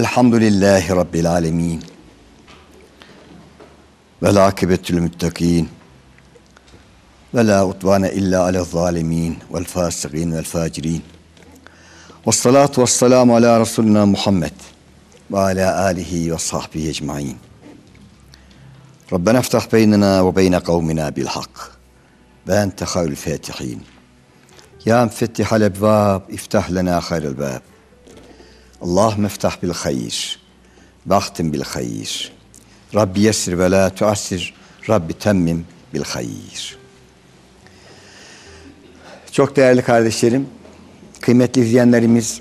الحمد لله رب العالمين. والعاقبة للمتقين ولا عدوان إلا على الظالمين والفاسقين والفاجرين. والصلاة والسلام على رسولنا محمد وعلى آله وصحبه أجمعين. ربنا افتح بيننا وبين قومنا بالحق. وأنت خير الفاتحين. يا مفتح الأبواب افتح لنا خير الباب. Allahümme iftah bil hayır. Vaktim bil hayır. Rabbi yessir ve la tuassir. Rabbi temmim bil hayır. Çok değerli kardeşlerim, kıymetli izleyenlerimiz,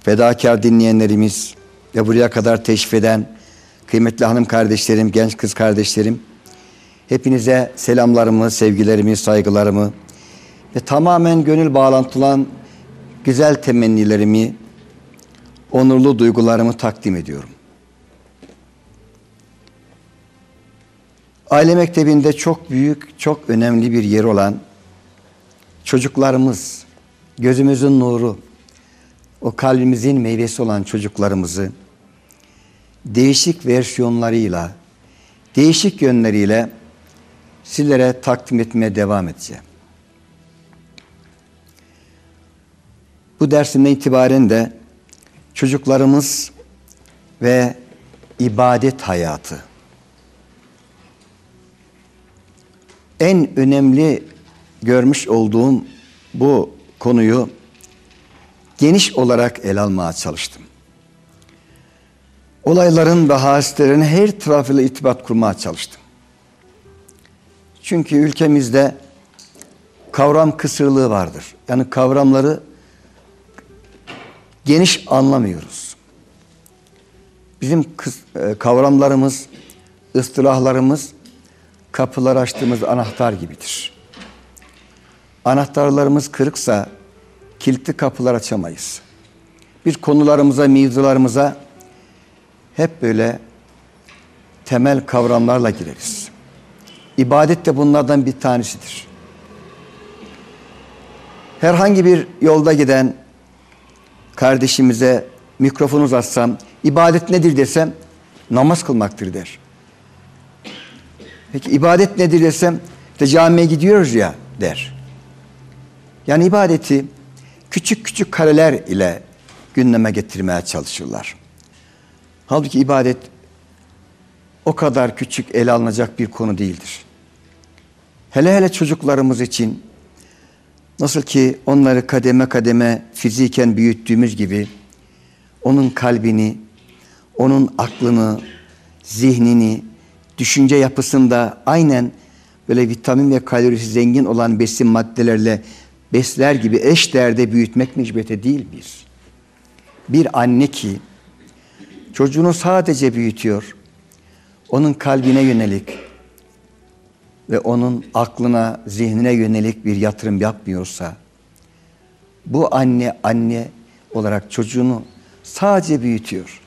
fedakar dinleyenlerimiz ve buraya kadar teşrif eden kıymetli hanım kardeşlerim, genç kız kardeşlerim, hepinize selamlarımı, sevgilerimi, saygılarımı ve tamamen gönül bağlantılan güzel temennilerimi, onurlu duygularımı takdim ediyorum. Aile mektebinde çok büyük, çok önemli bir yer olan çocuklarımız, gözümüzün nuru, o kalbimizin meyvesi olan çocuklarımızı değişik versiyonlarıyla, değişik yönleriyle sizlere takdim etmeye devam edeceğim. Bu dersimden itibaren de çocuklarımız ve ibadet hayatı en önemli görmüş olduğum bu konuyu geniş olarak ele almaya çalıştım. Olayların ve hadiselerin her tarafıyla itibat kurmaya çalıştım. Çünkü ülkemizde kavram kısırlığı vardır. Yani kavramları geniş anlamıyoruz. Bizim kavramlarımız, ıstılahlarımız kapılar açtığımız anahtar gibidir. Anahtarlarımız kırıksa kilitli kapılar açamayız. Bir konularımıza, mevzularımıza hep böyle temel kavramlarla gireriz. İbadet de bunlardan bir tanesidir. Herhangi bir yolda giden kardeşimize mikrofonu uzatsam, ibadet nedir desem, namaz kılmaktır der. Peki ibadet nedir desem, işte camiye gidiyoruz ya der. Yani ibadeti küçük küçük kareler ile gündeme getirmeye çalışırlar. Halbuki ibadet o kadar küçük ele alınacak bir konu değildir. Hele hele çocuklarımız için nasıl ki onları kademe kademe fiziken büyüttüğümüz gibi onun kalbini, onun aklını, zihnini, düşünce yapısında aynen böyle vitamin ve kalorisi zengin olan besin maddelerle besler gibi eş değerde büyütmek mecbete değil bir. Bir anne ki çocuğunu sadece büyütüyor, onun kalbine yönelik ve onun aklına, zihnine yönelik bir yatırım yapmıyorsa, bu anne anne olarak çocuğunu sadece büyütüyor.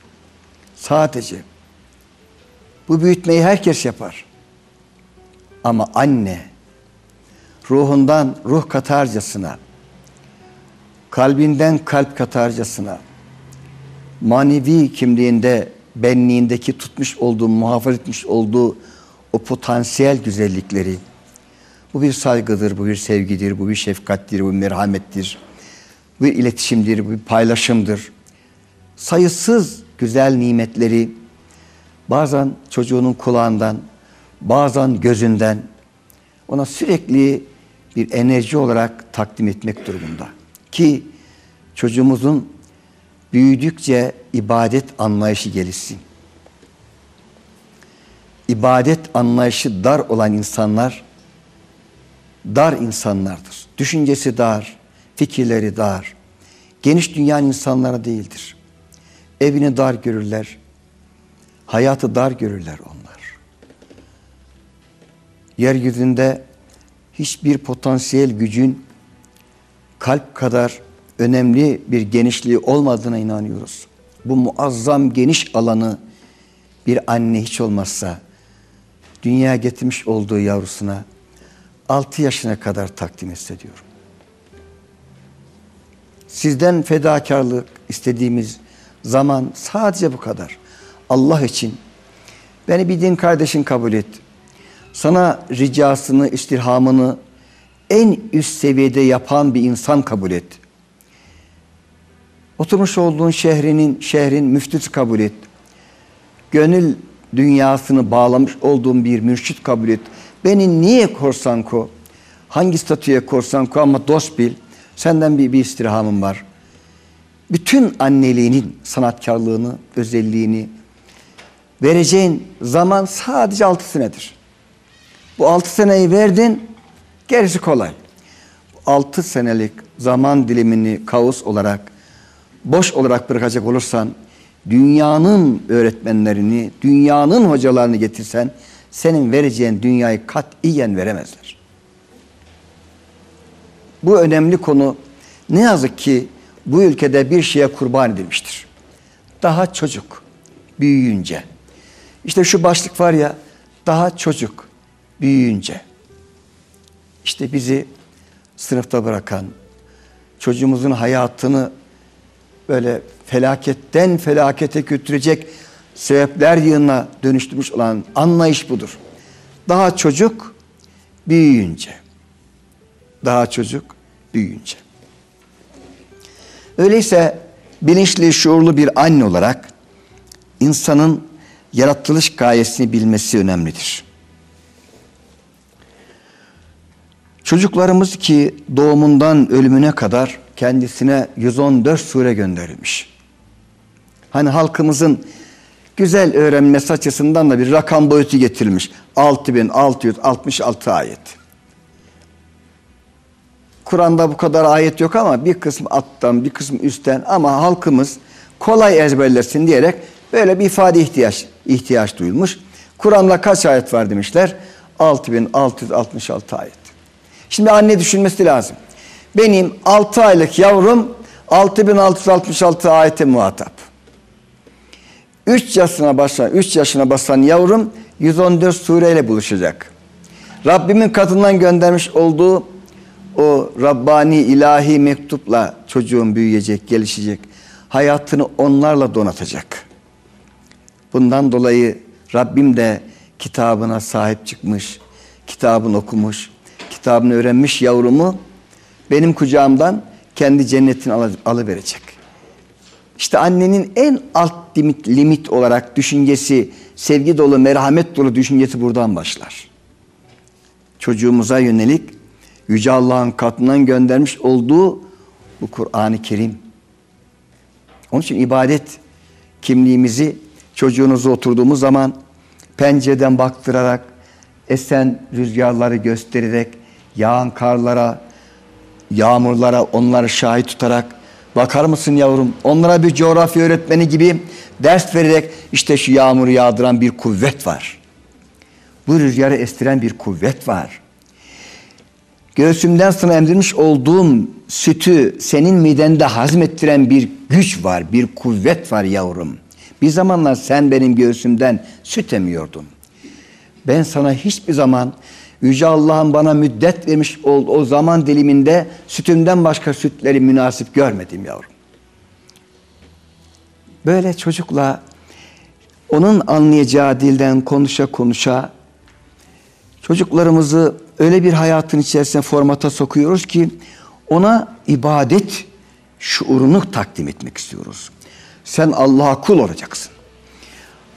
Sadece. Bu büyütmeyi herkes yapar. Ama anne ruhundan ruh katarcasına, kalbinden kalp katarcasına, manevi kimliğinde, benliğindeki tutmuş olduğu, muhafaza etmiş olduğu o potansiyel güzellikleri, bu bir saygıdır, bu bir sevgidir, bu bir şefkattir, bu bir merhamettir, bu bir iletişimdir, bu bir paylaşımdır. Sayısız güzel nimetleri bazen çocuğunun kulağından, bazen gözünden ona sürekli bir enerji olarak takdim etmek durumunda. Ki çocuğumuzun büyüdükçe ibadet anlayışı gelişsin. İbadet anlayışı dar olan insanlar dar insanlardır. Düşüncesi dar, fikirleri dar. Geniş dünya insanlara değildir. Evini dar görürler. Hayatı dar görürler onlar. Yeryüzünde hiçbir potansiyel gücün kalp kadar önemli bir genişliği olmadığına inanıyoruz. Bu muazzam geniş alanı bir anne hiç olmazsa dünyaya getirmiş olduğu yavrusuna 6 yaşına kadar takdim etse Sizden fedakarlık istediğimiz zaman sadece bu kadar. Allah için beni bir din kardeşin kabul et. Sana ricasını, istirhamını en üst seviyede yapan bir insan kabul et. Oturmuş olduğun şehrinin, şehrin müftüsü kabul et. Gönül dünyasını bağlamış olduğum bir mürşit kabul et. Beni niye korsan ko? Hangi statüye korsan ko ama dost bil. Senden bir, bir istirhamım var. Bütün anneliğinin sanatkarlığını, özelliğini vereceğin zaman sadece altı senedir. Bu altı seneyi verdin, gerisi kolay. Altı senelik zaman dilimini kaos olarak, boş olarak bırakacak olursan, dünyanın öğretmenlerini, dünyanın hocalarını getirsen, senin vereceğin dünyayı katiyen veremezler. Bu önemli konu ne yazık ki bu ülkede bir şeye kurban edilmiştir. Daha çocuk büyüyünce. İşte şu başlık var ya daha çocuk büyüyünce. İşte bizi sınıfta bırakan, çocuğumuzun hayatını böyle felaketten felakete götürecek sebepler yığına dönüştürmüş olan anlayış budur. Daha çocuk büyüyünce. Daha çocuk büyüyünce. Öyleyse bilinçli, şuurlu bir anne olarak insanın yaratılış gayesini bilmesi önemlidir. Çocuklarımız ki doğumundan ölümüne kadar kendisine 114 sure gönderilmiş. Hani halkımızın güzel öğrenmesi açısından da bir rakam boyutu getirilmiş. 6666 ayet. Kur'an'da bu kadar ayet yok ama bir kısmı alttan bir kısmı üstten ama halkımız kolay ezberlesin diyerek böyle bir ifade ihtiyaç ihtiyaç duyulmuş. Kur'an'da kaç ayet var demişler? 6666 ayet. Şimdi anne düşünmesi lazım. Benim 6 aylık yavrum 6666 ayete muhatap. 3 yaşına basan, 3 yaşına basan yavrum 114 sureyle buluşacak. Rabbimin katından göndermiş olduğu o Rabbani ilahi mektupla çocuğun büyüyecek, gelişecek. Hayatını onlarla donatacak. Bundan dolayı Rabbim de kitabına sahip çıkmış, kitabını okumuş, kitabını öğrenmiş yavrumu benim kucağımdan kendi cennetini al alıverecek. İşte annenin en alt limit, limit olarak düşüncesi, sevgi dolu, merhamet dolu düşüncesi buradan başlar. Çocuğumuza yönelik Yüce Allah'ın katından göndermiş olduğu bu Kur'an-ı Kerim. Onun için ibadet kimliğimizi çocuğunuzu oturduğumuz zaman pencereden baktırarak, esen rüzgarları göstererek, yağan karlara, yağmurlara onları şahit tutarak bakar mısın yavrum onlara bir coğrafya öğretmeni gibi ders vererek işte şu yağmuru yağdıran bir kuvvet var. Bu rüzgarı estiren bir kuvvet var. Göğsümden sana emdirmiş olduğum sütü senin midende hazmettiren bir güç var, bir kuvvet var yavrum. Bir zamanlar sen benim göğsümden süt emiyordun. Ben sana hiçbir zaman Yüce Allah'ın bana müddet vermiş olduğu o zaman diliminde sütümden başka sütleri münasip görmedim yavrum. Böyle çocukla onun anlayacağı dilden konuşa konuşa çocuklarımızı öyle bir hayatın içerisine formata sokuyoruz ki ona ibadet şuurunu takdim etmek istiyoruz. Sen Allah'a kul olacaksın.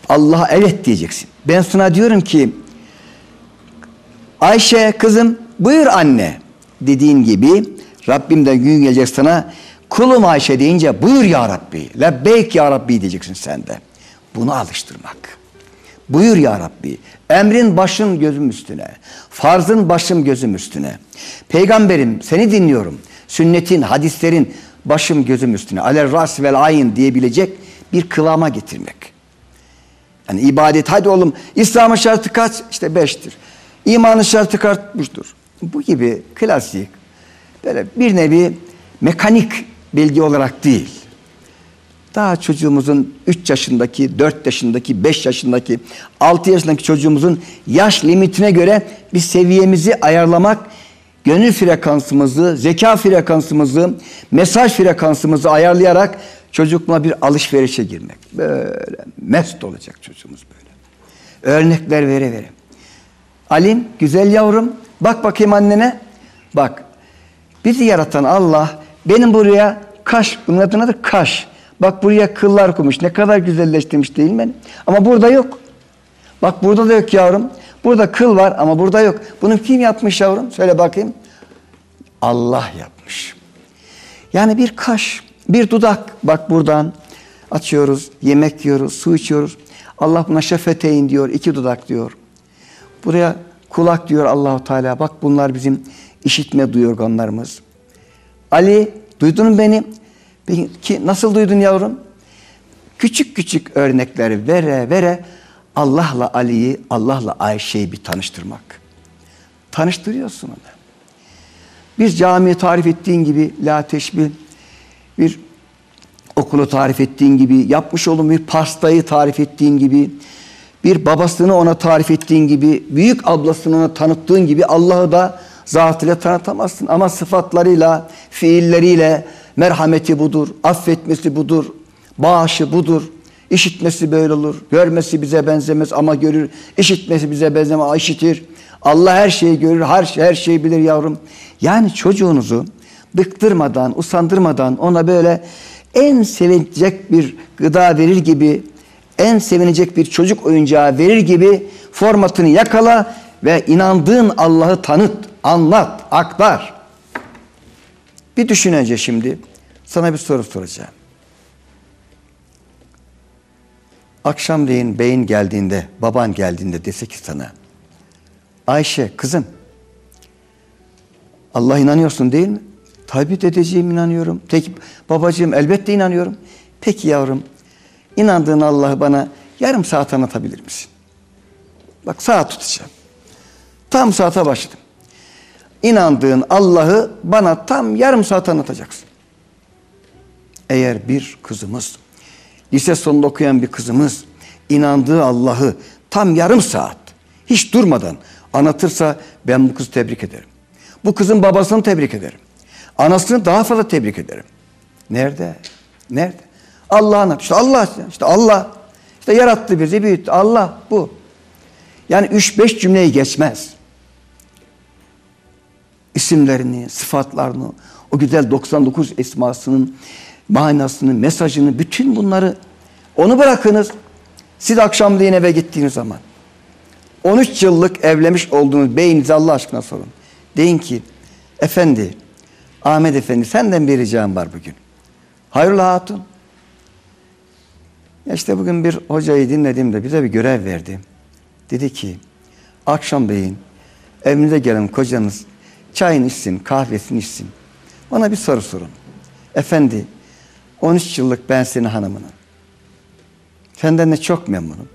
Allah'a evet diyeceksin. Ben sana diyorum ki Ayşe kızım buyur anne dediğin gibi Rabbimden gün gelecek sana kulum Ayşe deyince buyur ya Rabbi lebbeyk ya Rabbi diyeceksin sen de. Bunu alıştırmak. Buyur ya Rabbi. Emrin başın gözüm üstüne. Farzın başım gözüm üstüne. Peygamberim seni dinliyorum. Sünnetin, hadislerin başım gözüm üstüne. Alel ras vel ayin diyebilecek bir kıvama getirmek. Yani ibadet hadi oğlum İslam'ın şartı kaç? İşte beştir. İmanın şartı kaçmıştır. Bu gibi klasik böyle bir nevi mekanik bilgi olarak değil. Daha çocuğumuzun 3 yaşındaki, 4 yaşındaki, 5 yaşındaki, 6 yaşındaki çocuğumuzun yaş limitine göre bir seviyemizi ayarlamak, gönül frekansımızı, zeka frekansımızı, mesaj frekansımızı ayarlayarak Çocukla bir alışverişe girmek. Böyle mest olacak çocuğumuz böyle. Örnekler vere vere. Alim, güzel yavrum, bak bakayım annene. Bak, bizi yaratan Allah benim buraya kaş, bunun adı nedir? Kaş. Bak buraya kıllar koymuş. Ne kadar güzelleştirmiş değil mi? Ama burada yok. Bak burada da yok yavrum. Burada kıl var ama burada yok. Bunu kim yapmış yavrum? Söyle bakayım. Allah yapmış. Yani bir kaş, bir dudak. Bak buradan açıyoruz, yemek yiyoruz, su içiyoruz. Allah buna şefeteyn diyor, iki dudak diyor. Buraya kulak diyor Allahu Teala. Bak bunlar bizim işitme duyu organlarımız. Ali duydun mu beni? Ki nasıl duydun yavrum? Küçük küçük örnekleri vere vere Allah'la Ali'yi, Allah'la Ayşe'yi bir tanıştırmak. Tanıştırıyorsun onu. Bir camiyi tarif ettiğin gibi la teşbih, bir okulu tarif ettiğin gibi, yapmış olduğun bir pastayı tarif ettiğin gibi, bir babasını ona tarif ettiğin gibi, büyük ablasını ona tanıttığın gibi Allah'ı da zatıyla tanıtamazsın. Ama sıfatlarıyla, fiilleriyle merhameti budur, affetmesi budur, bağışı budur. İşitmesi böyle olur. Görmesi bize benzemez ama görür. İşitmesi bize benzemez ama işitir. Allah her şeyi görür, her, şey, her şeyi bilir yavrum. Yani çocuğunuzu bıktırmadan, usandırmadan ona böyle en sevinecek bir gıda verir gibi, en sevinecek bir çocuk oyuncağı verir gibi formatını yakala ve inandığın Allah'ı tanıt, anlat, aktar. Bir düşün şimdi. Sana bir soru soracağım. Akşamleyin beyin geldiğinde, baban geldiğinde dese ki sana Ayşe kızım Allah inanıyorsun değil mi? Tabi dedeciğim inanıyorum. Peki babacığım elbette inanıyorum. Peki yavrum inandığın Allah'ı bana yarım saat anlatabilir misin? Bak saat tutacağım. Tam saate başladım. İnandığın Allah'ı bana tam yarım saat anlatacaksın. Eğer bir kızımız, lise sonunda okuyan bir kızımız inandığı Allah'ı tam yarım saat hiç durmadan anlatırsa ben bu kızı tebrik ederim. Bu kızın babasını tebrik ederim. Anasını daha fazla tebrik ederim. Nerede? Nerede? Allah'ın işte Allah işte Allah işte yarattı bizi büyüttü Allah bu. Yani üç beş cümleyi geçmez. İsimlerini, sıfatlarını, o güzel 99 esmasının manasını, mesajını, bütün bunları onu bırakınız. Siz akşamleyin eve gittiğiniz zaman 13 yıllık evlemiş olduğunuz beyinize Allah aşkına sorun. Deyin ki efendi Ahmet Efendi senden bir ricam var bugün. Hayrola hatun? Ya işte bugün bir hocayı dinledim de bize bir görev verdi. Dedi ki akşamleyin evinize gelen kocanız çayını içsin, kahvesini içsin. Bana bir soru sorun. Efendi 13 yıllık ben senin hanımınım. Senden de çok memnunum.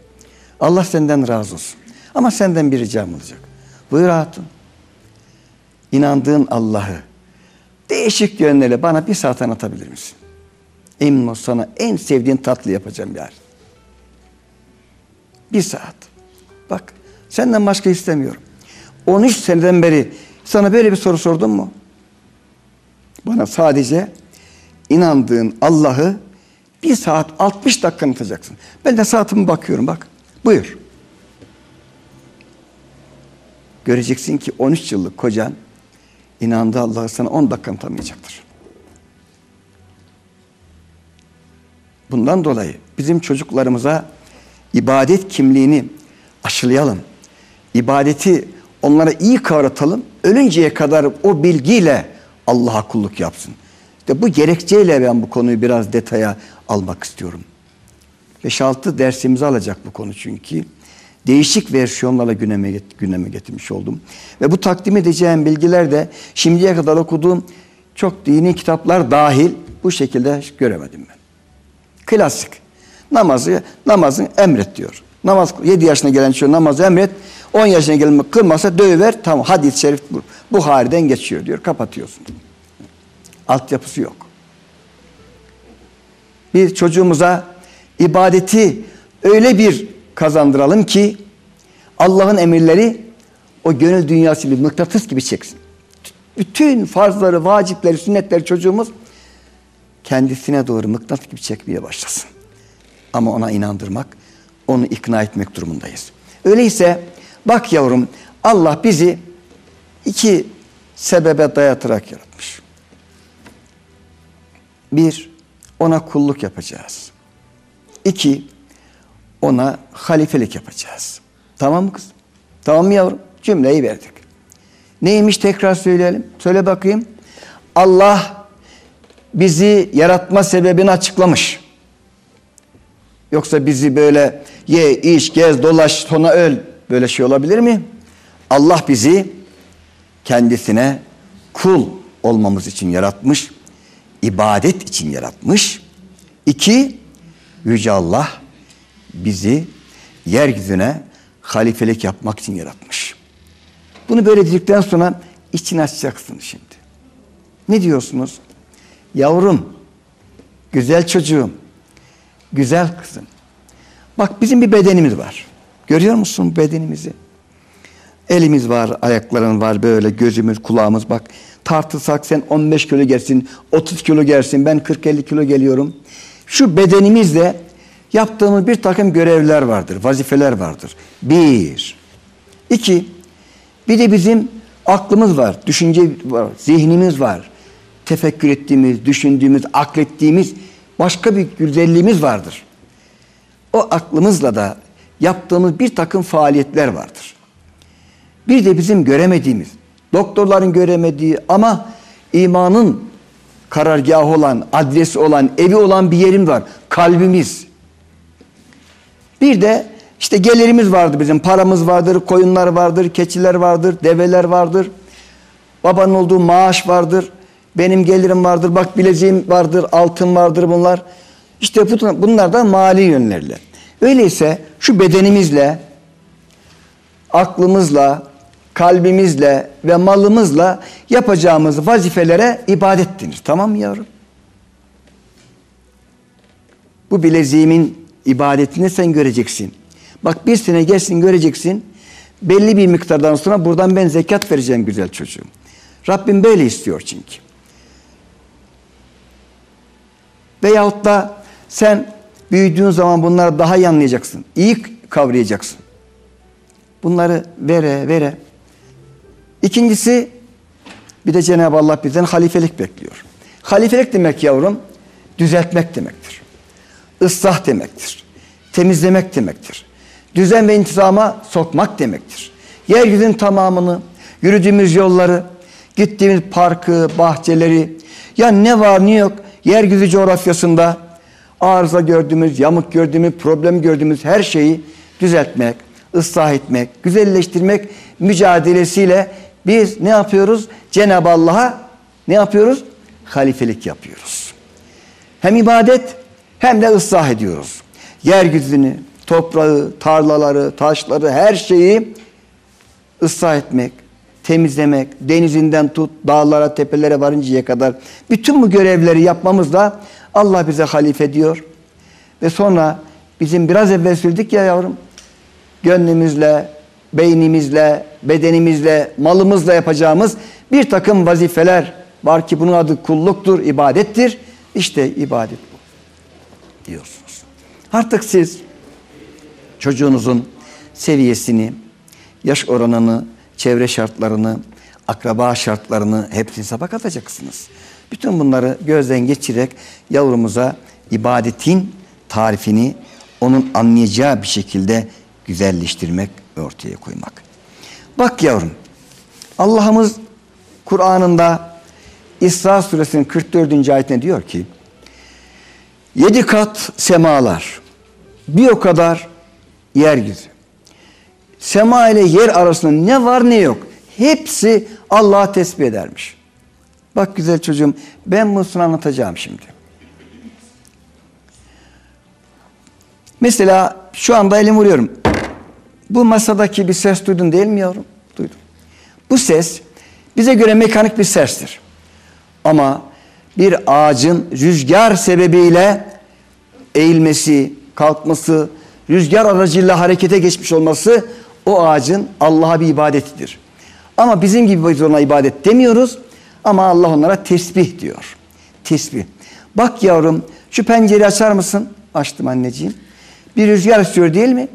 Allah senden razı olsun. Ama senden bir ricam olacak. Buyur hatun. İnandığın Allah'ı değişik yönlerle bana bir saat anlatabilir misin? Emin ol sana en sevdiğin tatlı yapacağım yar. Bir saat. Bak senden başka istemiyorum. 13 seneden beri sana böyle bir soru sordum mu? Bana sadece inandığın Allah'ı bir saat 60 dakika anlatacaksın. Ben de saatime bakıyorum bak. Buyur. Göreceksin ki 13 yıllık kocan inandığı Allah'ı sana 10 dakika anlatamayacaktır. Bundan dolayı bizim çocuklarımıza ibadet kimliğini aşılayalım. İbadeti onlara iyi kavratalım. Ölünceye kadar o bilgiyle Allah'a kulluk yapsın. İşte bu gerekçeyle ben bu konuyu biraz detaya almak istiyorum. 5-6 dersimizi alacak bu konu çünkü. Değişik versiyonlarla gündeme, gündeme getirmiş oldum. Ve bu takdim edeceğim bilgiler de şimdiye kadar okuduğum çok dini kitaplar dahil bu şekilde göremedim ben. Klasik. Namazı, namazın emret diyor. Namaz 7 yaşına gelen çocuğu namazı emret. 10 yaşına gelen kılmasa dövüver. Tamam hadis-i şerif bu. Buhari'den geçiyor diyor. Kapatıyorsun. Altyapısı yok. Bir çocuğumuza ibadeti öyle bir kazandıralım ki Allah'ın emirleri o gönül dünyası bir mıknatıs gibi çeksin. Bütün farzları, vacipleri, sünnetleri çocuğumuz kendisine doğru mıknatıs gibi çekmeye başlasın. Ama ona inandırmak, onu ikna etmek durumundayız. Öyleyse bak yavrum Allah bizi iki sebebe dayatarak yaratmış. Bir, ona kulluk yapacağız. İki, ona halifelik yapacağız. Tamam mı kızım? Tamam mı yavrum? Cümleyi verdik. Neymiş tekrar söyleyelim. Söyle bakayım. Allah bizi yaratma sebebini açıklamış. Yoksa bizi böyle ye, iç, gez, dolaş, sonra öl. Böyle şey olabilir mi? Allah bizi kendisine kul olmamız için yaratmış. ibadet için yaratmış. İki, Yüce Allah bizi yeryüzüne halifelik yapmak için yaratmış. Bunu böyle dedikten sonra içini açacaksın şimdi. Ne diyorsunuz? Yavrum, güzel çocuğum, güzel kızım. Bak bizim bir bedenimiz var. Görüyor musun bedenimizi? Elimiz var, ayakların var böyle, gözümüz, kulağımız bak. Tartılsak sen 15 kilo gelsin, 30 kilo gelsin, ben 40-50 kilo geliyorum. Şu bedenimizle yaptığımız bir takım görevler vardır, vazifeler vardır. Bir. İki, bir de bizim aklımız var, düşünce var, zihnimiz var. Tefekkür ettiğimiz, düşündüğümüz, aklettiğimiz başka bir güzelliğimiz vardır. O aklımızla da yaptığımız bir takım faaliyetler vardır. Bir de bizim göremediğimiz, doktorların göremediği ama imanın karargahı olan, adresi olan, evi olan bir yerim var. Kalbimiz. Bir de işte gelirimiz vardır bizim. Paramız vardır, koyunlar vardır, keçiler vardır, develer vardır. Babanın olduğu maaş vardır. Benim gelirim vardır, bak bileziğim vardır, altın vardır bunlar. İşte bunlar da mali yönlerle. Öyleyse şu bedenimizle, aklımızla, kalbimizle ve malımızla yapacağımız vazifelere ibadet denir. Tamam mı yavrum? Bu bileziğimin ibadetini sen göreceksin. Bak bir sene gelsin göreceksin. Belli bir miktardan sonra buradan ben zekat vereceğim güzel çocuğum. Rabbim böyle istiyor çünkü. Veyahut da sen büyüdüğün zaman bunları daha iyi anlayacaksın. İyi kavrayacaksın. Bunları vere vere. İkincisi bir de Cenab-ı Allah bizden halifelik bekliyor. Halifelik demek yavrum düzeltmek demektir. Islah demektir. Temizlemek demektir. Düzen ve intizama sokmak demektir. Yeryüzünün tamamını, yürüdüğümüz yolları, gittiğimiz parkı, bahçeleri, ya ne var ne yok yeryüzü coğrafyasında arıza gördüğümüz, yamuk gördüğümüz, problem gördüğümüz her şeyi düzeltmek, ıslah etmek, güzelleştirmek mücadelesiyle biz ne yapıyoruz? Cenab-ı Allah'a ne yapıyoruz? Halifelik yapıyoruz. Hem ibadet hem de ıslah ediyoruz. Yeryüzünü, toprağı, tarlaları, taşları, her şeyi ıslah etmek, temizlemek, denizinden tut, dağlara, tepelere varıncaya kadar bütün bu görevleri yapmamızla Allah bize halife diyor. Ve sonra bizim biraz evvel söyledik ya yavrum, gönlümüzle, beynimizle, bedenimizle, malımızla yapacağımız bir takım vazifeler var ki bunun adı kulluktur, ibadettir. İşte ibadet bu diyorsunuz. Artık siz çocuğunuzun seviyesini, yaş oranını, çevre şartlarını, akraba şartlarını hepsini hesaba katacaksınız. Bütün bunları gözden geçirerek yavrumuza ibadetin tarifini onun anlayacağı bir şekilde güzelleştirmek ve ortaya koymak. Bak yavrum, Allah'ımız Kur'an'ında İsra suresinin 44. ayetinde diyor ki, yedi kat semalar, bir o kadar yeryüzü. Sema ile yer arasında ne var ne yok. Hepsi Allah'a tesbih edermiş. Bak güzel çocuğum ben bunu sana anlatacağım şimdi. Mesela şu anda elim vuruyorum. Bu masadaki bir ses duydun değil mi yavrum? Duydum. Bu ses bize göre mekanik bir sestir. Ama bir ağacın rüzgar sebebiyle eğilmesi, kalkması, rüzgar aracıyla harekete geçmiş olması o ağacın Allah'a bir ibadetidir. Ama bizim gibi biz ona ibadet demiyoruz ama Allah onlara tesbih diyor. Tesbih. Bak yavrum şu pencereyi açar mısın? Açtım anneciğim. Bir rüzgar esiyor değil mi?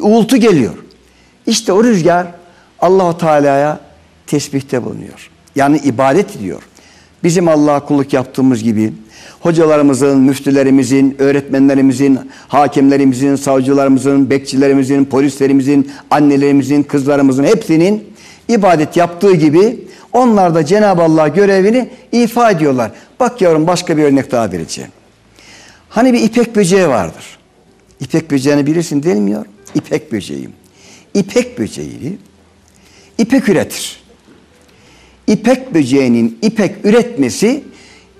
Uğultu geliyor. İşte o rüzgar Allahu Teala'ya tesbihte bulunuyor. Yani ibadet ediyor. Bizim Allah'a kulluk yaptığımız gibi hocalarımızın, müftülerimizin, öğretmenlerimizin, hakimlerimizin, savcılarımızın, bekçilerimizin, polislerimizin, annelerimizin, kızlarımızın hepsinin ibadet yaptığı gibi onlar da Cenab-ı Allah görevini ifa ediyorlar. Bak yavrum başka bir örnek daha vereceğim. Hani bir ipek böceği vardır. İpek böceğini bilirsin değil mi yavrum? İpek böceği. İpek böceği ipek üretir. İpek böceğinin ipek üretmesi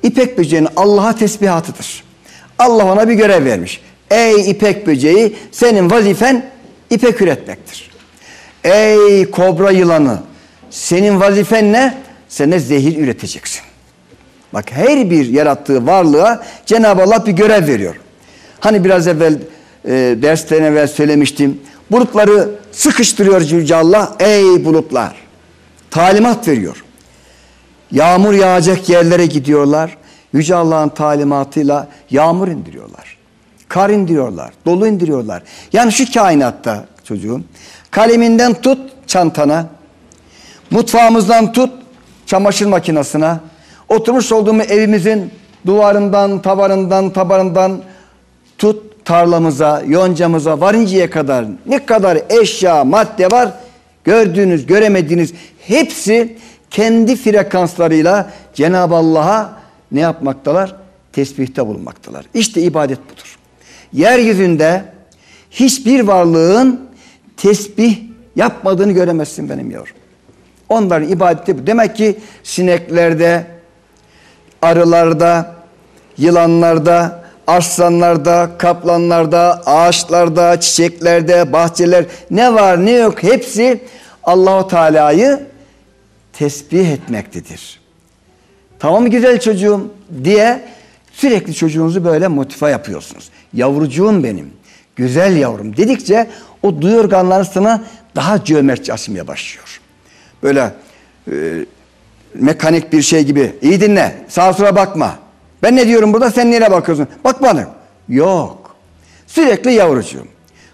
ipek böceğinin Allah'a tesbihatıdır. Allah ona bir görev vermiş. Ey ipek böceği senin vazifen ipek üretmektir. Ey kobra yılanı senin vazifen ne? Sen de zehir üreteceksin. Bak her bir yarattığı varlığa Cenab-ı Allah bir görev veriyor. Hani biraz evvel e, dersten evvel söylemiştim. Bulutları sıkıştırıyor Yüce Allah. Ey bulutlar! Talimat veriyor. Yağmur yağacak yerlere gidiyorlar. Yüce Allah'ın talimatıyla yağmur indiriyorlar. Kar indiriyorlar. Dolu indiriyorlar. Yani şu kainatta çocuğum kaleminden tut çantana, mutfağımızdan tut çamaşır makinesine, oturmuş olduğumuz evimizin duvarından, tavanından, tabanından tut tarlamıza, yoncamıza varıncaya kadar ne kadar eşya, madde var gördüğünüz, göremediğiniz hepsi kendi frekanslarıyla Cenab-ı Allah'a ne yapmaktalar? Tesbihte bulunmaktalar. İşte ibadet budur. Yeryüzünde hiçbir varlığın tesbih yapmadığını göremezsin benim yavrum. Onların ibadeti bu. Demek ki sineklerde, arılarda, yılanlarda, arslanlarda, kaplanlarda, ağaçlarda, çiçeklerde, bahçeler ne var ne yok hepsi Allahu Teala'yı tesbih etmektedir. Tamam güzel çocuğum diye sürekli çocuğunuzu böyle motive yapıyorsunuz. Yavrucuğum benim, güzel yavrum dedikçe o duyu organları sana daha cömertçe açmaya başlıyor. Böyle e, mekanik bir şey gibi. İyi dinle, sağa sola bakma. Ben ne diyorum burada sen nereye bakıyorsun? Bakmadım. Yok. Sürekli yavrucuğum,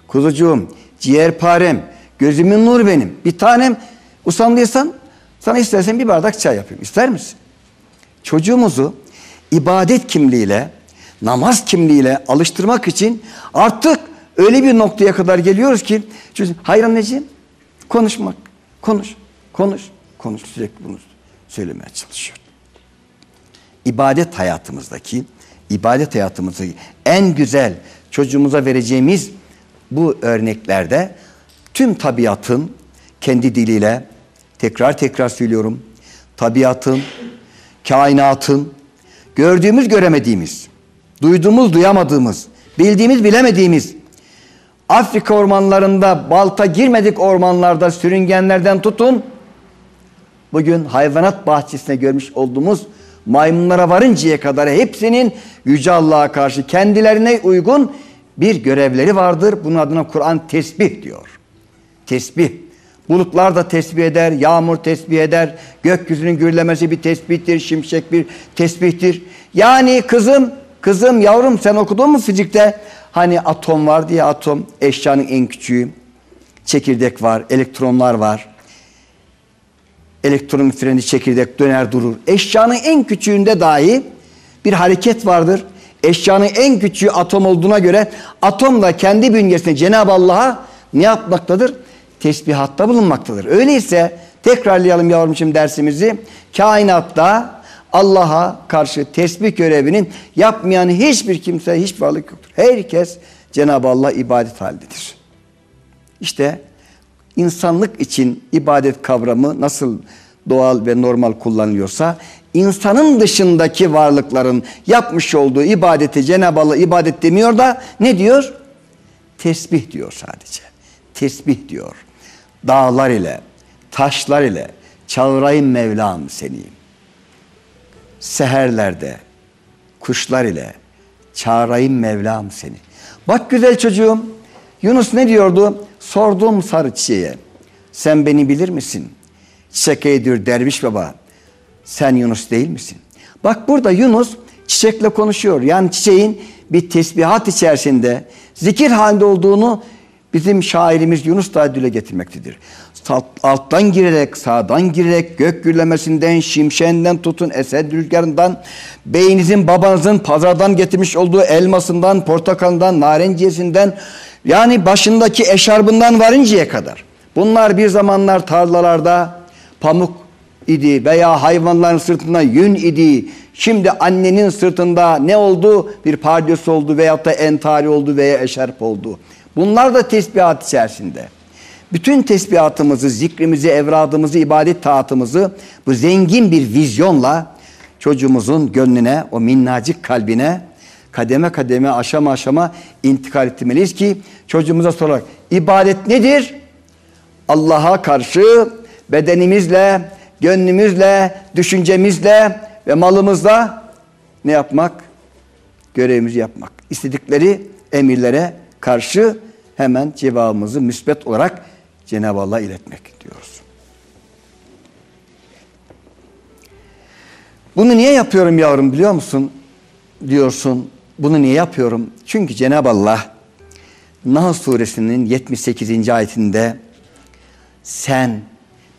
kuzucuğum, ciğerparem, gözümün nur benim. Bir tanem usandıysan sana istersen bir bardak çay yapayım. İster misin? Çocuğumuzu ibadet kimliğiyle, namaz kimliğiyle alıştırmak için artık öyle bir noktaya kadar geliyoruz ki çocuğum, hayır anneciğim konuşmak, konuş, konuş, konuş sürekli bunu söylemeye çalışıyor. İbadet hayatımızdaki, ibadet hayatımızdaki en güzel çocuğumuza vereceğimiz bu örneklerde tüm tabiatın kendi diliyle tekrar tekrar söylüyorum. Tabiatın, kainatın, gördüğümüz göremediğimiz, duyduğumuz duyamadığımız, bildiğimiz bilemediğimiz, Afrika ormanlarında balta girmedik ormanlarda sürüngenlerden tutun, bugün hayvanat bahçesine görmüş olduğumuz maymunlara varıncaya kadar hepsinin Yüce Allah'a karşı kendilerine uygun bir görevleri vardır. Bunun adına Kur'an tesbih diyor. Tesbih. Bulutlar da tesbih eder, yağmur tesbih eder, gökyüzünün gürlemesi bir tesbihtir, şimşek bir tesbihtir. Yani kızım, kızım, yavrum sen okudun mu fizikte? Hani atom var diye atom eşyanın en küçüğü. Çekirdek var, elektronlar var. Elektronun freni çekirdek döner durur. Eşyanın en küçüğünde dahi bir hareket vardır. Eşyanın en küçüğü atom olduğuna göre atom da kendi bünyesinde Cenab-ı Allah'a ne yapmaktadır? Tesbihatta bulunmaktadır. Öyleyse tekrarlayalım yavrum dersimizi. Kainatta Allah'a karşı tesbih görevinin yapmayan hiçbir kimse, hiçbir varlık yoktur. Herkes Cenab-ı Allah ibadet halindedir. İşte insanlık için ibadet kavramı nasıl doğal ve normal kullanılıyorsa insanın dışındaki varlıkların yapmış olduğu ibadeti Cenab-ı Allah ibadet demiyor da ne diyor? Tesbih diyor sadece. Tesbih diyor. Dağlar ile, taşlar ile çağırayım Mevlam seni. Seherlerde, kuşlar ile çağırayım Mevlam seni. Bak güzel çocuğum, Yunus ne diyordu? Sordum sarı çiçeğe, sen beni bilir misin? Çiçek eydir derviş baba, sen Yunus değil misin? Bak burada Yunus Çiçekle konuşuyor. Yani çiçeğin bir tesbihat içerisinde zikir halinde olduğunu bizim şairimiz Yunus da dile getirmektedir. Alttan girerek, sağdan girerek, gök gürlemesinden, şimşeğinden tutun, esed rüzgarından, beyinizin babanızın pazardan getirmiş olduğu elmasından, portakalından, narenciyesinden, yani başındaki eşarbından varıncaya kadar. Bunlar bir zamanlar tarlalarda pamuk idi veya hayvanların sırtında yün idi. Şimdi annenin sırtında ne oldu? Bir pardös oldu veyahut da entari oldu veya eşarp oldu. Bunlar da tesbihat içerisinde. Bütün tesbihatımızı, zikrimizi, evradımızı, ibadet taatımızı bu zengin bir vizyonla çocuğumuzun gönlüne, o minnacık kalbine kademe kademe, aşama aşama intikal ettirmeliyiz ki çocuğumuza sorarak ibadet nedir? Allah'a karşı bedenimizle, gönlümüzle, düşüncemizle ve malımızla ne yapmak? Görevimizi yapmak. İstedikleri emirlere karşı hemen cevabımızı müsbet olarak Cenab-ı Allah'a iletmek diyoruz. Bunu niye yapıyorum yavrum biliyor musun? Diyorsun. Bunu niye yapıyorum? Çünkü Cenab-ı Allah Nahl suresinin 78. ayetinde sen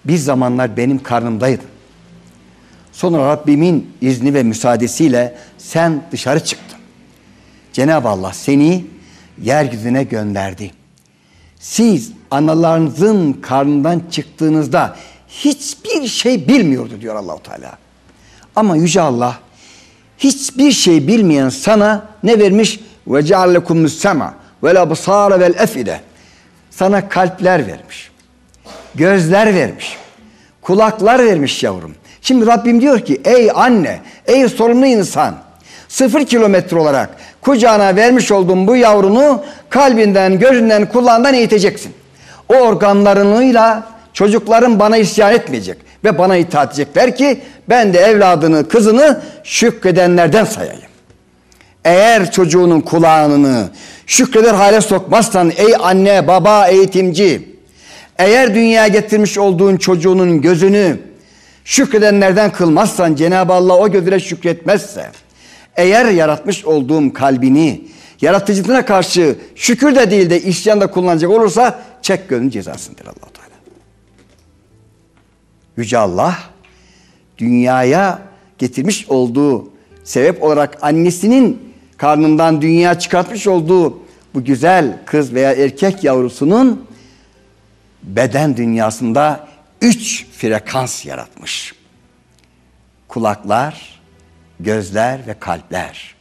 bir zamanlar benim karnımdaydın. Sonra Rabbimin izni ve müsaadesiyle sen dışarı çıktın. Cenab-ı Allah seni yeryüzüne gönderdi. Siz analarınızın karnından çıktığınızda hiçbir şey bilmiyordu diyor Allahu Teala. Ama yüce Allah hiçbir şey bilmeyen sana ne vermiş? Ve ceallekum sema ve absara vel efide. Sana kalpler vermiş. Gözler vermiş. Kulaklar vermiş yavrum. Şimdi Rabbim diyor ki ey anne, ey sorumlu insan sıfır kilometre olarak kucağına vermiş olduğum bu yavrunu kalbinden, gözünden, kulağından eğiteceksin. O organlarıyla çocukların bana isyan etmeyecek ve bana itaat edecekler ki ben de evladını, kızını şükredenlerden sayayım. Eğer çocuğunun kulağını şükreder hale sokmazsan ey anne, baba, eğitimci, eğer dünyaya getirmiş olduğun çocuğunun gözünü şükredenlerden kılmazsan Cenab-ı Allah o gözüne şükretmezse eğer yaratmış olduğum kalbini yaratıcısına karşı şükür de değil de isyan da kullanacak olursa çek gönlün cezasındır allah Teala. Yüce Allah dünyaya getirmiş olduğu sebep olarak annesinin karnından dünya çıkartmış olduğu bu güzel kız veya erkek yavrusunun beden dünyasında üç frekans yaratmış. Kulaklar, gözler ve kalpler.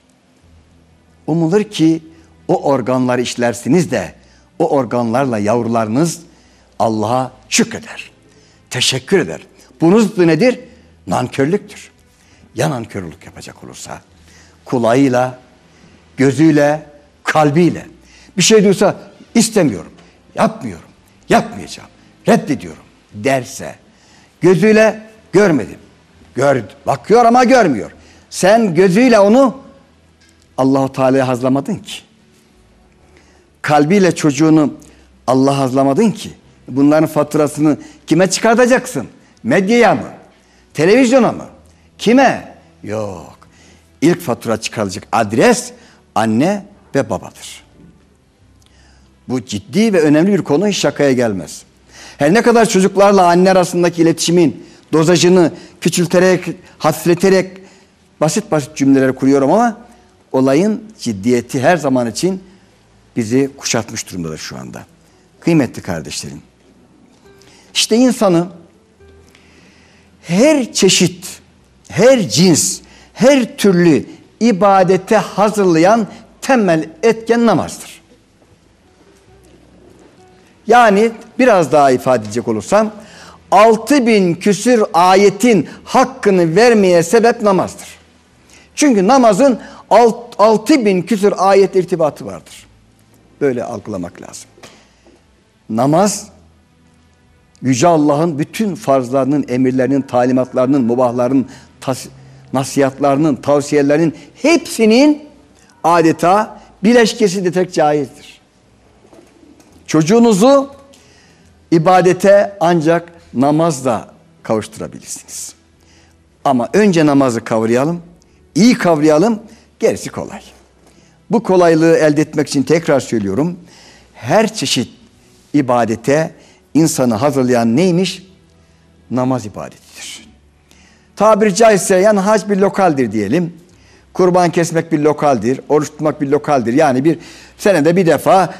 Umulur ki o organları işlersiniz de o organlarla yavrularınız Allah'a şükreder. Teşekkür eder. Bunun zıttı nedir? Nankörlüktür. Ya nankörlük yapacak olursa kulağıyla, gözüyle, kalbiyle bir şey diyorsa istemiyorum, yapmıyorum, yapmayacağım, reddediyorum derse gözüyle görmedim. Gör, bakıyor ama görmüyor. Sen gözüyle onu Allahu Teala'ya hazlamadın ki. Kalbiyle çocuğunu Allah hazlamadın ki. Bunların faturasını kime çıkartacaksın? Medyaya mı? Televizyona mı? Kime? Yok. İlk fatura çıkarılacak adres anne ve babadır. Bu ciddi ve önemli bir konu hiç şakaya gelmez. Her ne kadar çocuklarla anne arasındaki iletişimin dozajını küçülterek, hafifleterek basit basit cümleler kuruyorum ama olayın ciddiyeti her zaman için bizi kuşatmış durumdadır şu anda. Kıymetli kardeşlerim. İşte insanı her çeşit, her cins, her türlü ibadete hazırlayan temel etken namazdır. Yani biraz daha ifade edecek olursam 6000 küsür ayetin hakkını vermeye sebep namazdır. Çünkü namazın 6000 küsür ayet irtibatı vardır. Böyle algılamak lazım. Namaz Yüce Allah'ın bütün farzlarının, emirlerinin, talimatlarının, mubahlarının, nasihatlarının, tavsiyelerinin hepsinin adeta bileşkesi de tek caizdir. Çocuğunuzu ibadete ancak namazla kavuşturabilirsiniz. Ama önce namazı kavrayalım, iyi kavrayalım, gerisi kolay. Bu kolaylığı elde etmek için tekrar söylüyorum. Her çeşit ibadete insanı hazırlayan neymiş? Namaz ibadetidir. Tabiri caizse yani hac bir lokaldir diyelim. Kurban kesmek bir lokaldir. Oruç tutmak bir lokaldir. Yani bir senede bir defa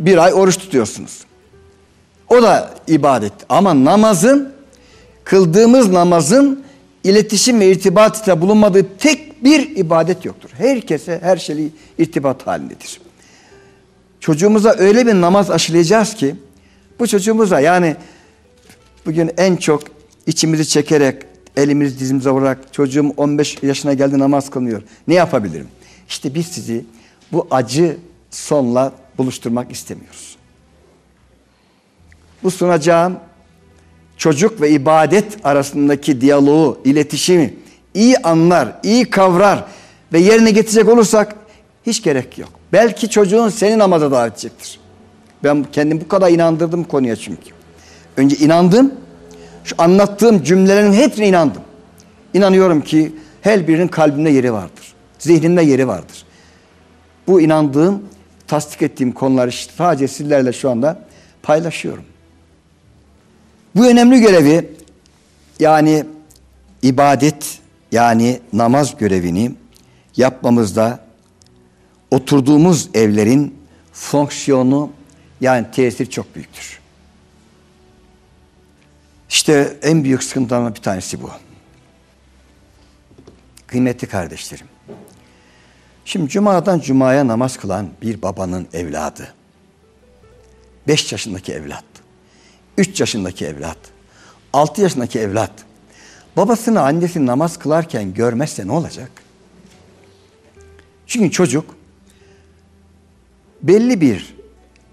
bir ay oruç tutuyorsunuz. O da ibadet. Ama namazın, kıldığımız namazın iletişim ve irtibat ile bulunmadığı tek bir ibadet yoktur. Herkese her şeyle irtibat halindedir. Çocuğumuza öyle bir namaz aşılayacağız ki bu çocuğumuza yani bugün en çok içimizi çekerek elimizi dizimize vurarak çocuğum 15 yaşına geldi namaz kılmıyor. Ne yapabilirim? İşte biz sizi bu acı sonla buluşturmak istemiyoruz. Bu sunacağım çocuk ve ibadet arasındaki diyaloğu, iletişimi iyi anlar, iyi kavrar ve yerine getirecek olursak hiç gerek yok. Belki çocuğun seni namaza davet edecektir. Ben kendim bu kadar inandırdım konuya çünkü. Önce inandım. Şu anlattığım cümlelerin hepsine inandım. İnanıyorum ki her birinin kalbinde yeri vardır. Zihninde yeri vardır. Bu inandığım, tasdik ettiğim konuları sadece sizlerle şu anda paylaşıyorum. Bu önemli görevi yani ibadet yani namaz görevini yapmamızda oturduğumuz evlerin fonksiyonu yani tesir çok büyüktür. İşte en büyük sıkıntılardan bir tanesi bu. Kıymetli kardeşlerim. Şimdi cumadan cumaya namaz kılan bir babanın evladı. Beş yaşındaki evlat. Üç yaşındaki evlat. Altı yaşındaki evlat. Babasını annesini namaz kılarken görmezse ne olacak? Çünkü çocuk belli bir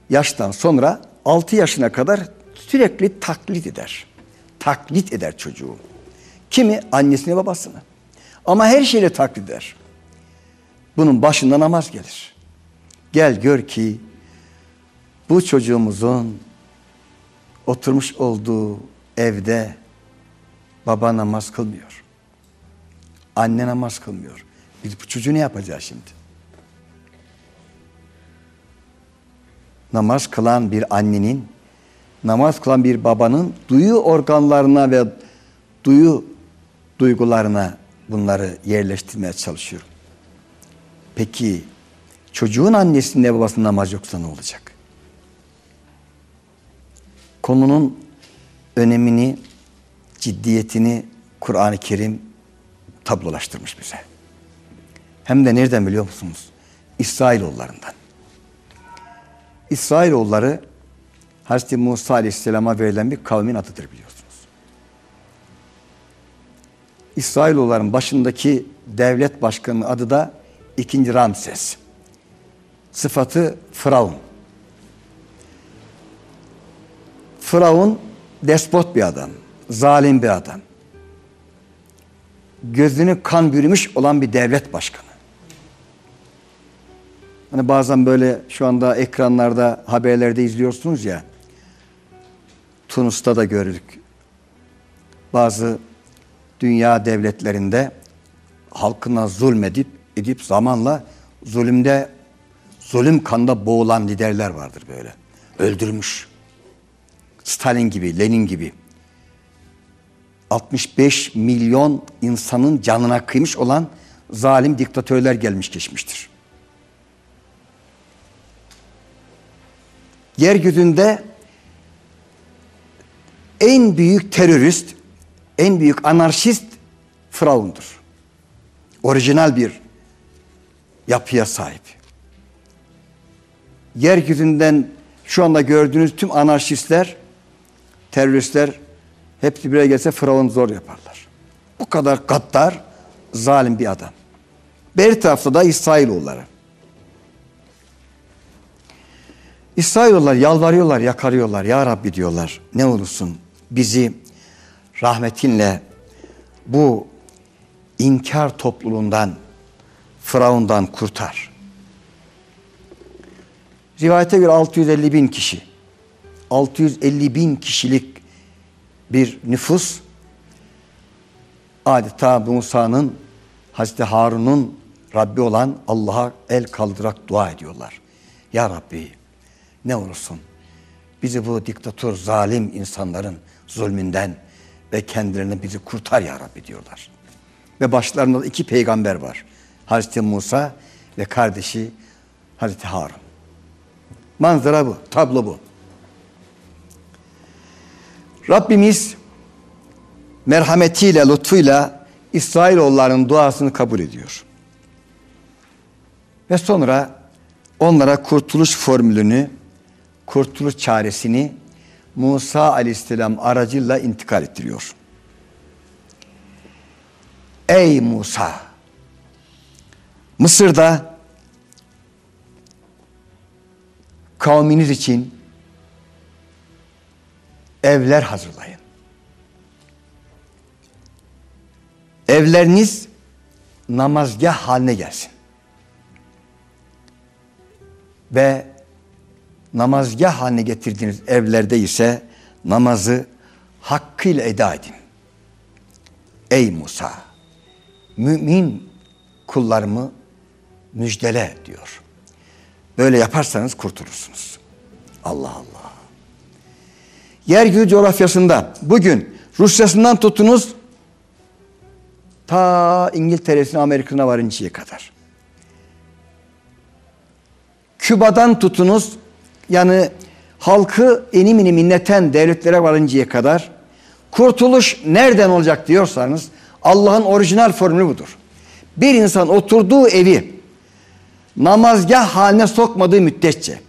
yaştan sonra 6 yaşına kadar sürekli taklit eder. Taklit eder çocuğu. Kimi annesini babasını. Ama her şeyle taklit eder. Bunun başında namaz gelir. Gel gör ki bu çocuğumuzun oturmuş olduğu evde baba namaz kılmıyor. Anne namaz kılmıyor. Biz bu çocuğu ne yapacağız şimdi? namaz kılan bir annenin, namaz kılan bir babanın duyu organlarına ve duyu duygularına bunları yerleştirmeye çalışıyorum. Peki çocuğun annesinde babasının namaz yoksa ne olacak? Konunun önemini, ciddiyetini Kur'an-ı Kerim tablolaştırmış bize. Hem de nereden biliyor musunuz? İsrailoğullarından. İsrailoğulları Hazreti Musa Aleyhisselam'a verilen bir kavmin adıdır biliyorsunuz. İsrailoğulların başındaki devlet başkanının adı da ikinci Ramses. Sıfatı Firavun. Firavun despot bir adam, zalim bir adam. Gözünü kan bürümüş olan bir devlet başkanı. Hani bazen böyle şu anda ekranlarda haberlerde izliyorsunuz ya. Tunus'ta da gördük. Bazı dünya devletlerinde halkına zulmedip edip zamanla zulümde zulüm kanda boğulan liderler vardır böyle. Öldürmüş. Stalin gibi, Lenin gibi. 65 milyon insanın canına kıymış olan zalim diktatörler gelmiş geçmiştir. yeryüzünde en büyük terörist, en büyük anarşist Firavun'dur. Orijinal bir yapıya sahip. Yeryüzünden şu anda gördüğünüz tüm anarşistler, teröristler hepsi bir gelse Firavun zor yaparlar. Bu kadar gaddar, zalim bir adam. Bir tarafta da İsrailoğulları. İsrailoğullar yalvarıyorlar, yakarıyorlar. Ya Rabbi diyorlar ne olursun bizi rahmetinle bu inkar topluluğundan, Firavundan kurtar. Rivayete göre 650 bin kişi, 650 bin kişilik bir nüfus adeta Musa'nın Hazreti Harun'un Rabbi olan Allah'a el kaldırarak dua ediyorlar. Ya Rabbi ne olursun bizi bu diktatör zalim insanların zulmünden ve kendilerini bizi kurtar ya Rabbi diyorlar. Ve başlarında da iki peygamber var. Hazreti Musa ve kardeşi Hazreti Harun. Manzara bu, tablo bu. Rabbimiz merhametiyle, lütfuyla İsrailoğullarının duasını kabul ediyor. Ve sonra onlara kurtuluş formülünü, kurtuluş çaresini Musa aleyhisselam aracıyla intikal ettiriyor. Ey Musa! Mısır'da kavminiz için evler hazırlayın. Evleriniz namazgah haline gelsin. Ve namazgah haline getirdiğiniz evlerde ise namazı hakkıyla eda edin. Ey Musa! Mümin kullarımı müjdele diyor. Böyle yaparsanız kurtulursunuz. Allah Allah. Yeryüzü coğrafyasında bugün Rusya'sından tutunuz ta İngiltere'sine Amerika'na varıncaya kadar. Küba'dan tutunuz yani halkı enim inim inleten devletlere varıncaya kadar kurtuluş nereden olacak diyorsanız Allah'ın orijinal formülü budur. Bir insan oturduğu evi namazgah haline sokmadığı müddetçe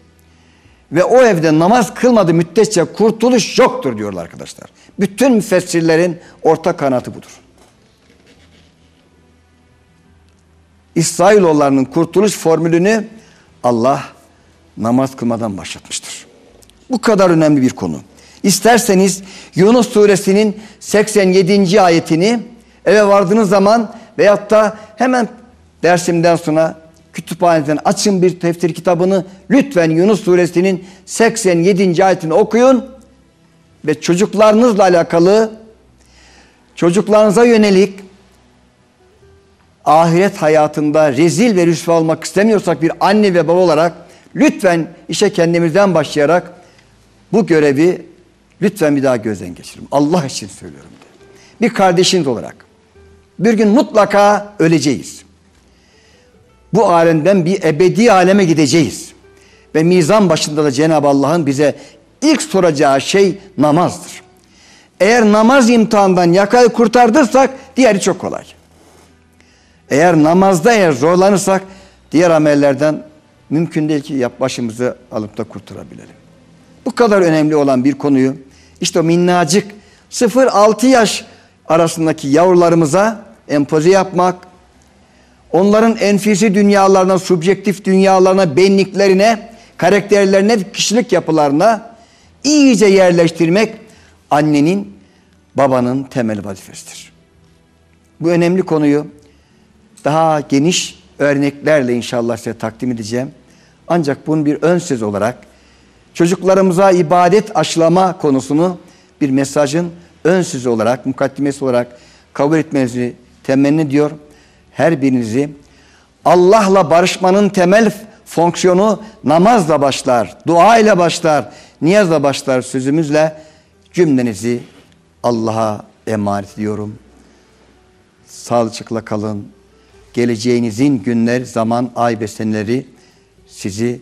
ve o evde namaz kılmadığı müddetçe kurtuluş yoktur diyorlar arkadaşlar. Bütün müfessirlerin ortak kanatı budur. İsrailoğullarının kurtuluş formülünü Allah namaz kılmadan başlatmıştır. Bu kadar önemli bir konu. İsterseniz Yunus suresinin 87. ayetini eve vardığınız zaman veyahut da hemen dersimden sonra kütüphaneden açın bir tefsir kitabını lütfen Yunus suresinin 87. ayetini okuyun ve çocuklarınızla alakalı çocuklarınıza yönelik ahiret hayatında rezil ve rüsva olmak istemiyorsak bir anne ve baba olarak lütfen işe kendimizden başlayarak bu görevi lütfen bir daha gözden geçirin. Allah için söylüyorum. De. Bir kardeşiniz olarak bir gün mutlaka öleceğiz. Bu alemden bir ebedi aleme gideceğiz. Ve mizan başında da Cenab-ı Allah'ın bize ilk soracağı şey namazdır. Eğer namaz imtihandan yakayı kurtardırsak diğeri çok kolay. Eğer namazda eğer zorlanırsak diğer amellerden mümkün değil ki yap başımızı alıp da kurtarabilelim. Bu kadar önemli olan bir konuyu işte o minnacık 0-6 yaş arasındaki yavrularımıza empoze yapmak, onların enfisi dünyalarına, subjektif dünyalarına, benliklerine, karakterlerine, kişilik yapılarına iyice yerleştirmek annenin, babanın temel vazifesidir. Bu önemli konuyu daha geniş örneklerle inşallah size takdim edeceğim. Ancak bunun bir ön söz olarak çocuklarımıza ibadet aşılama konusunu bir mesajın ön sözü olarak, mukaddimesi olarak kabul etmenizi temenni ediyor. Her birinizi Allah'la barışmanın temel fonksiyonu namazla başlar, dua ile başlar, niyazla başlar sözümüzle cümlenizi Allah'a emanet ediyorum. Sağlıcakla kalın. Geleceğinizin günler, zaman, ay ve seneleri sizi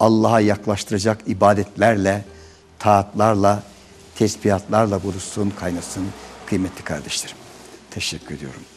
Allah'a yaklaştıracak ibadetlerle, taatlarla, tesbihatlarla buluşsun, kaynasın kıymetli kardeşlerim. Teşekkür ediyorum.